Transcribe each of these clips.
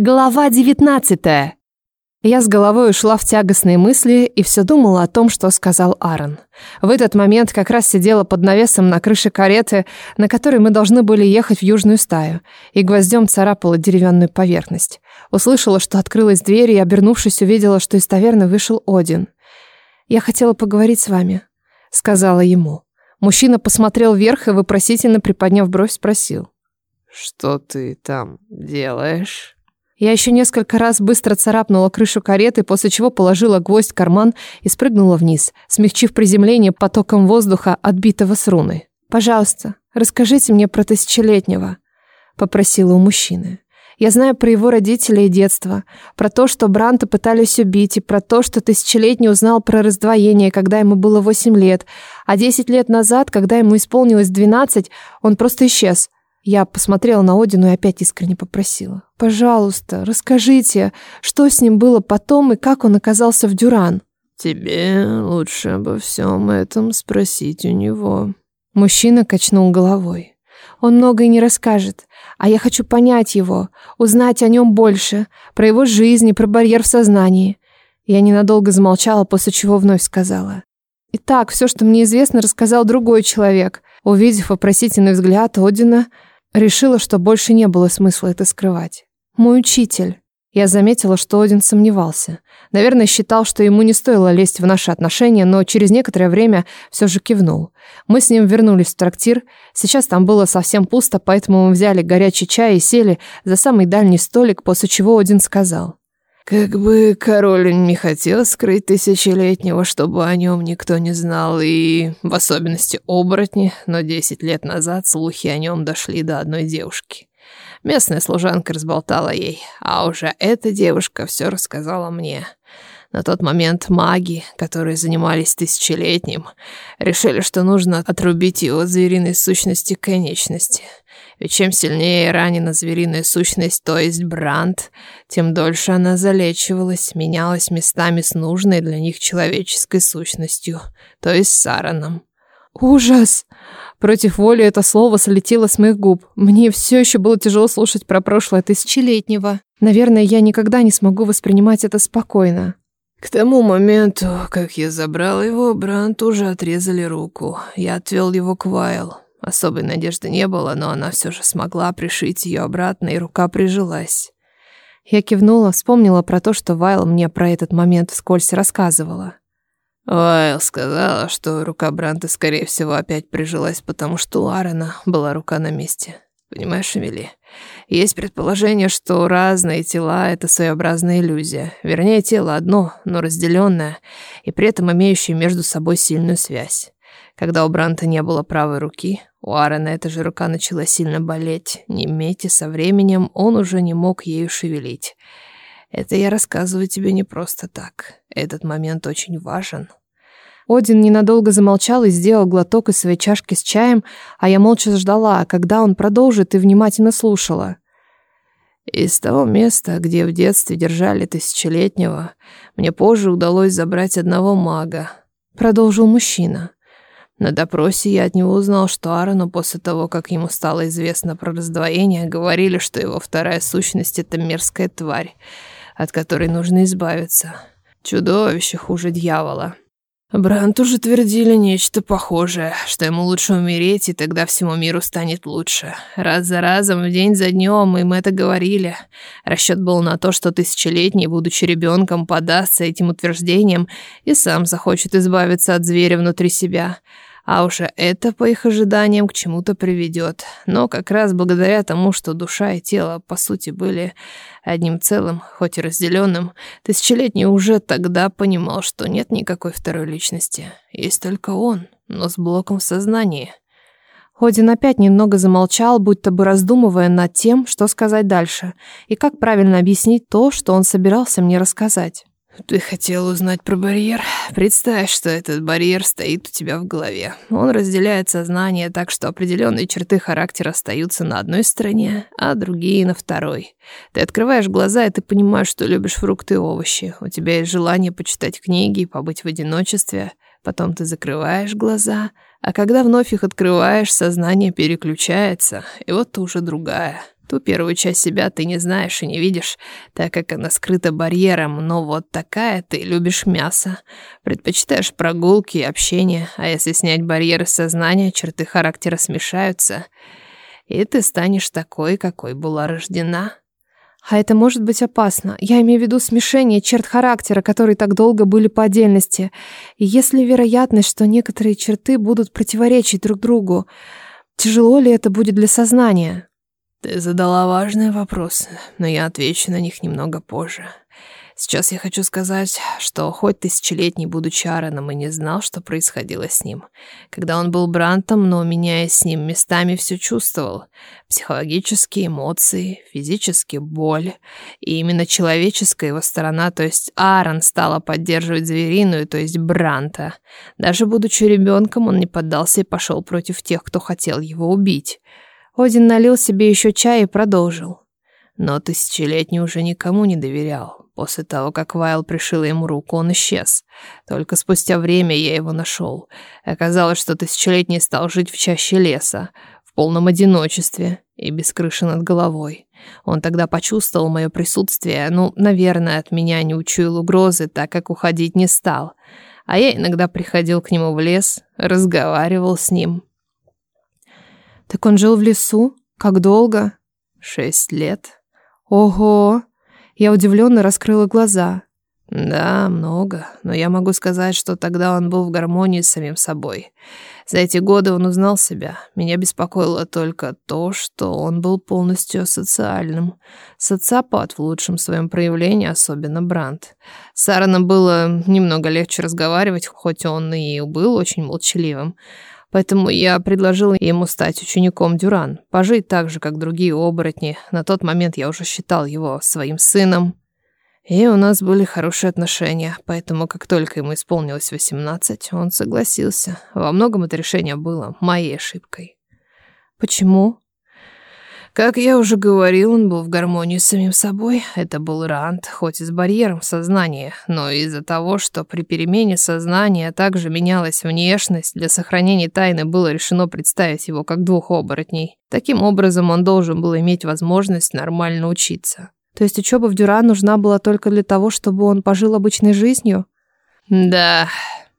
Глава 19. Я с головой ушла в тягостные мысли и все думала о том, что сказал Аарон. В этот момент как раз сидела под навесом на крыше кареты, на которой мы должны были ехать в южную стаю, и гвоздем царапала деревянную поверхность. Услышала, что открылась дверь, и, обернувшись, увидела, что из таверны вышел Один. «Я хотела поговорить с вами», — сказала ему. Мужчина посмотрел вверх и, вопросительно приподняв бровь, спросил. «Что ты там делаешь?» Я еще несколько раз быстро царапнула крышу кареты, после чего положила гвоздь в карман и спрыгнула вниз, смягчив приземление потоком воздуха, отбитого с руны. «Пожалуйста, расскажите мне про тысячелетнего», — попросила у мужчины. «Я знаю про его родителей и детство, про то, что Бранта пытались убить, и про то, что тысячелетний узнал про раздвоение, когда ему было восемь лет, а 10 лет назад, когда ему исполнилось 12, он просто исчез». Я посмотрела на Одину и опять искренне попросила. «Пожалуйста, расскажите, что с ним было потом и как он оказался в Дюран?» «Тебе лучше обо всем этом спросить у него». Мужчина качнул головой. «Он многое не расскажет, а я хочу понять его, узнать о нем больше, про его жизнь и про барьер в сознании». Я ненадолго замолчала, после чего вновь сказала. «Итак, все, что мне известно, рассказал другой человек». Увидев вопросительный взгляд Одина, Решила, что больше не было смысла это скрывать. Мой учитель. Я заметила, что Один сомневался. Наверное, считал, что ему не стоило лезть в наши отношения, но через некоторое время все же кивнул. Мы с ним вернулись в трактир. Сейчас там было совсем пусто, поэтому мы взяли горячий чай и сели за самый дальний столик, после чего Один сказал. Как бы король не хотел скрыть тысячелетнего, чтобы о нем никто не знал, и в особенности оборотни, но 10 лет назад слухи о нем дошли до одной девушки. Местная служанка разболтала ей, а уже эта девушка все рассказала мне. На тот момент маги, которые занимались тысячелетним, решили, что нужно отрубить его звериной сущности конечности. Ведь чем сильнее ранена звериная сущность, то есть бранд, тем дольше она залечивалась, менялась местами с нужной для них человеческой сущностью, то есть сараном. Ужас! Против воли это слово слетело с моих губ. Мне все еще было тяжело слушать про прошлое тысячелетнего. Наверное, я никогда не смогу воспринимать это спокойно. К тому моменту, как я забрал его, Брант уже отрезали руку. Я отвел его к Вайл. Особой надежды не было, но она все же смогла пришить ее обратно, и рука прижилась. Я кивнула, вспомнила про то, что Вайл мне про этот момент вскользь рассказывала. Вайл сказала, что рука Бранта, скорее всего, опять прижилась, потому что у Аарона была рука на месте. Понимаешь, Эмили? Есть предположение, что разные тела — это своеобразная иллюзия. Вернее, тело одно, но разделенное, и при этом имеющее между собой сильную связь. Когда у Бранта не было правой руки, у Аарона эта же рука начала сильно болеть, неметь, и со временем он уже не мог ею шевелить. Это я рассказываю тебе не просто так. Этот момент очень важен. Один ненадолго замолчал и сделал глоток из своей чашки с чаем, а я молча ждала, а когда он продолжит и внимательно слушала. Из того места, где в детстве держали тысячелетнего, мне позже удалось забрать одного мага, продолжил мужчина. На допросе я от него узнал, что Аарону после того, как ему стало известно про раздвоение, говорили, что его вторая сущность — это мерзкая тварь, от которой нужно избавиться. Чудовище хуже дьявола. Бранд уже твердили нечто похожее, что ему лучше умереть, и тогда всему миру станет лучше. Раз за разом, день за днем им это говорили. Расчет был на то, что тысячелетний, будучи ребенком, подастся этим утверждением и сам захочет избавиться от зверя внутри себя. А уж это, по их ожиданиям, к чему-то приведет. Но как раз благодаря тому, что душа и тело, по сути, были одним целым, хоть и разделенным, тысячелетний уже тогда понимал, что нет никакой второй личности. Есть только он, но с блоком в сознании. Ходин опять немного замолчал, будто бы раздумывая над тем, что сказать дальше, и как правильно объяснить то, что он собирался мне рассказать. Ты хотел узнать про барьер. Представь, что этот барьер стоит у тебя в голове. Он разделяет сознание так, что определенные черты характера остаются на одной стороне, а другие на второй. Ты открываешь глаза, и ты понимаешь, что любишь фрукты и овощи. У тебя есть желание почитать книги и побыть в одиночестве. Потом ты закрываешь глаза, а когда вновь их открываешь, сознание переключается, и вот ты уже другая. Ту первую часть себя ты не знаешь и не видишь, так как она скрыта барьером, но вот такая ты любишь мясо. Предпочитаешь прогулки и общение, а если снять барьеры сознания, черты характера смешаются, и ты станешь такой, какой была рождена. А это может быть опасно. Я имею в виду смешение черт характера, которые так долго были по отдельности. И если вероятность, что некоторые черты будут противоречить друг другу, тяжело ли это будет для сознания? Ты задала важные вопросы, но я отвечу на них немного позже. Сейчас я хочу сказать, что хоть тысячелетний будучи Аароном и не знал, что происходило с ним. Когда он был Брантом, но меняясь с ним местами, все чувствовал. Психологические эмоции, физически боль. И именно человеческая его сторона, то есть Аарон, стала поддерживать звериную, то есть Бранта. Даже будучи ребенком, он не поддался и пошел против тех, кто хотел его убить. Один налил себе еще чай и продолжил. Но тысячелетний уже никому не доверял. После того, как Вайл пришил ему руку, он исчез. Только спустя время я его нашел. Оказалось, что тысячелетний стал жить в чаще леса, в полном одиночестве и без крыши над головой. Он тогда почувствовал мое присутствие, ну, наверное, от меня не учуял угрозы, так как уходить не стал. А я иногда приходил к нему в лес, разговаривал с ним. Так он жил в лесу? Как долго? Шесть лет. Ого! Я удивленно раскрыла глаза. Да, много, но я могу сказать, что тогда он был в гармонии с самим собой. За эти годы он узнал себя. Меня беспокоило только то, что он был полностью социальным. Социопат в лучшем своем проявлении, особенно Бранд. С Аароном было немного легче разговаривать, хоть он и был очень молчаливым. Поэтому я предложил ему стать учеником Дюран, пожить так же, как другие оборотни. На тот момент я уже считал его своим сыном. И у нас были хорошие отношения, поэтому как только ему исполнилось 18, он согласился. Во многом это решение было моей ошибкой. Почему? Как я уже говорил, он был в гармонии с самим собой. Это был Рант, хоть и с барьером сознания, но из-за того, что при перемене сознания также менялась внешность, для сохранения тайны было решено представить его как двух оборотней. Таким образом, он должен был иметь возможность нормально учиться. То есть учеба в Дюран нужна была только для того, чтобы он пожил обычной жизнью? Да,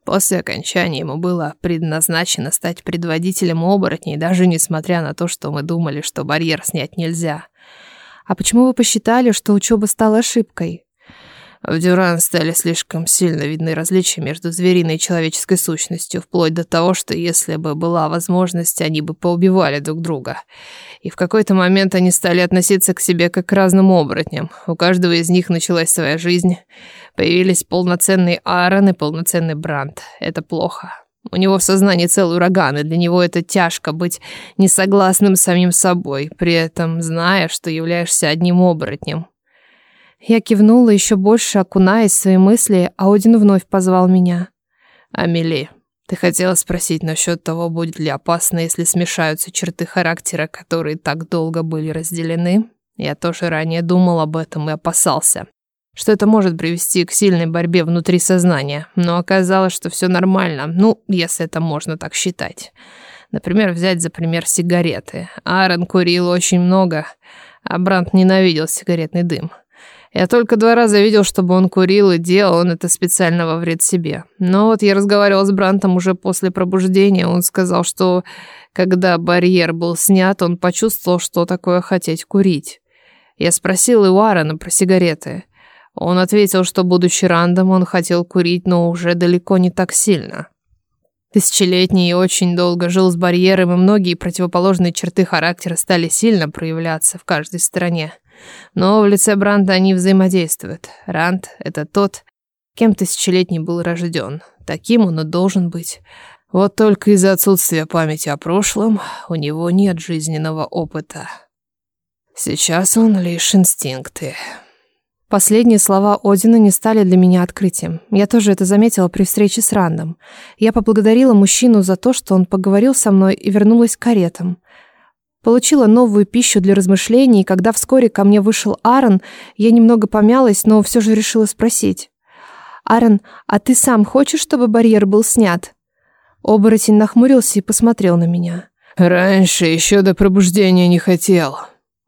После окончания ему было предназначено стать предводителем оборотней, даже несмотря на то, что мы думали, что барьер снять нельзя. А почему вы посчитали, что учеба стала ошибкой? В дюран стали слишком сильно видны различия между звериной и человеческой сущностью, вплоть до того, что если бы была возможность, они бы поубивали друг друга. И в какой-то момент они стали относиться к себе как к разным оборотням. У каждого из них началась своя жизнь. Появились полноценный Аарон и полноценный Бранд. Это плохо. У него в сознании целый ураган, и для него это тяжко быть несогласным с самим собой, при этом зная, что являешься одним оборотнем. Я кивнула еще больше, окунаясь в свои мысли, а Один вновь позвал меня. «Амели, ты хотела спросить насчет того, будет ли опасно, если смешаются черты характера, которые так долго были разделены? Я тоже ранее думал об этом и опасался, что это может привести к сильной борьбе внутри сознания, но оказалось, что все нормально, ну, если это можно так считать». Например, взять за пример сигареты. Аарон курил очень много, а Брант ненавидел сигаретный дым. Я только два раза видел, чтобы он курил и делал, он это специально во вред себе. Но вот я разговаривал с Брантом уже после пробуждения, он сказал, что когда барьер был снят, он почувствовал, что такое хотеть курить. Я спросил и Уаррена про сигареты. Он ответил, что, будучи рандом, он хотел курить, но уже далеко не так сильно. Тысячелетний и очень долго жил с барьером, и многие противоположные черты характера стали сильно проявляться в каждой стране. Но в лице Бранта они взаимодействуют. Ранд — это тот, кем тысячелетний был рожден. Таким он и должен быть. Вот только из-за отсутствия памяти о прошлом у него нет жизненного опыта. Сейчас он лишь инстинкты. Последние слова Одина не стали для меня открытием. Я тоже это заметила при встрече с Рандом. Я поблагодарила мужчину за то, что он поговорил со мной и вернулась к каретам. Получила новую пищу для размышлений, и когда вскоре ко мне вышел Аарон, я немного помялась, но все же решила спросить. «Аарон, а ты сам хочешь, чтобы барьер был снят?» Оборотень нахмурился и посмотрел на меня. «Раньше еще до пробуждения не хотел»,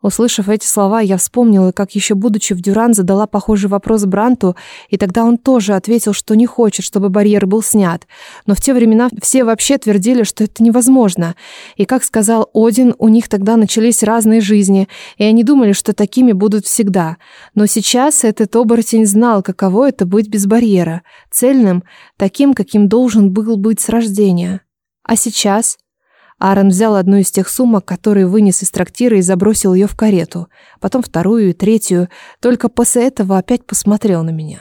Услышав эти слова, я вспомнила, как еще будучи в Дюран задала похожий вопрос Бранту, и тогда он тоже ответил, что не хочет, чтобы барьер был снят. Но в те времена все вообще твердили, что это невозможно. И, как сказал Один, у них тогда начались разные жизни, и они думали, что такими будут всегда. Но сейчас этот оборотень знал, каково это быть без барьера, цельным, таким, каким должен был быть с рождения. А сейчас Аарон взял одну из тех сумок, которые вынес из трактира и забросил ее в карету, потом вторую и третью, только после этого опять посмотрел на меня.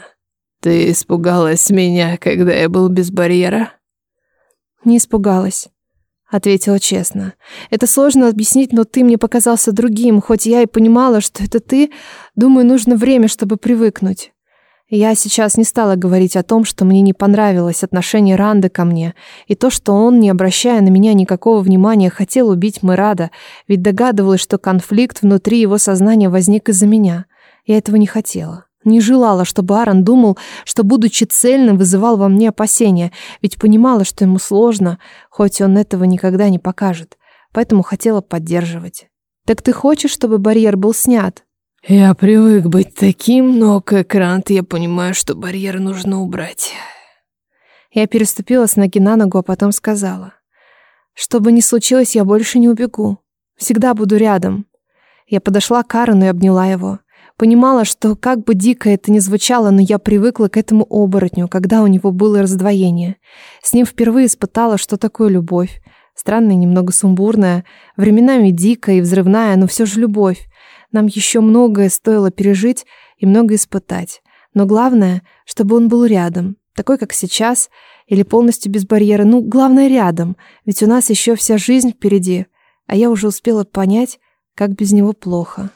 «Ты испугалась меня, когда я был без барьера?» «Не испугалась», — ответила честно. «Это сложно объяснить, но ты мне показался другим, хоть я и понимала, что это ты. Думаю, нужно время, чтобы привыкнуть». Я сейчас не стала говорить о том, что мне не понравилось отношение Ранды ко мне, и то, что он, не обращая на меня никакого внимания, хотел убить Мирада, ведь догадывалась, что конфликт внутри его сознания возник из-за меня. Я этого не хотела. Не желала, чтобы Аарон думал, что, будучи цельным, вызывал во мне опасения, ведь понимала, что ему сложно, хоть он этого никогда не покажет. Поэтому хотела поддерживать. «Так ты хочешь, чтобы барьер был снят?» Я привык быть таким, но как Рант я понимаю, что барьер нужно убрать. Я переступила с ноги на ногу, а потом сказала. Что бы ни случилось, я больше не убегу. Всегда буду рядом. Я подошла к Арену и обняла его. Понимала, что как бы дико это ни звучало, но я привыкла к этому оборотню, когда у него было раздвоение. С ним впервые испытала, что такое любовь. Странная, немного сумбурная, временами дикая и взрывная, но все же любовь. Нам еще многое стоило пережить и много испытать. Но главное, чтобы он был рядом, такой, как сейчас, или полностью без барьера. Ну, главное, рядом, ведь у нас еще вся жизнь впереди. А я уже успела понять, как без него плохо.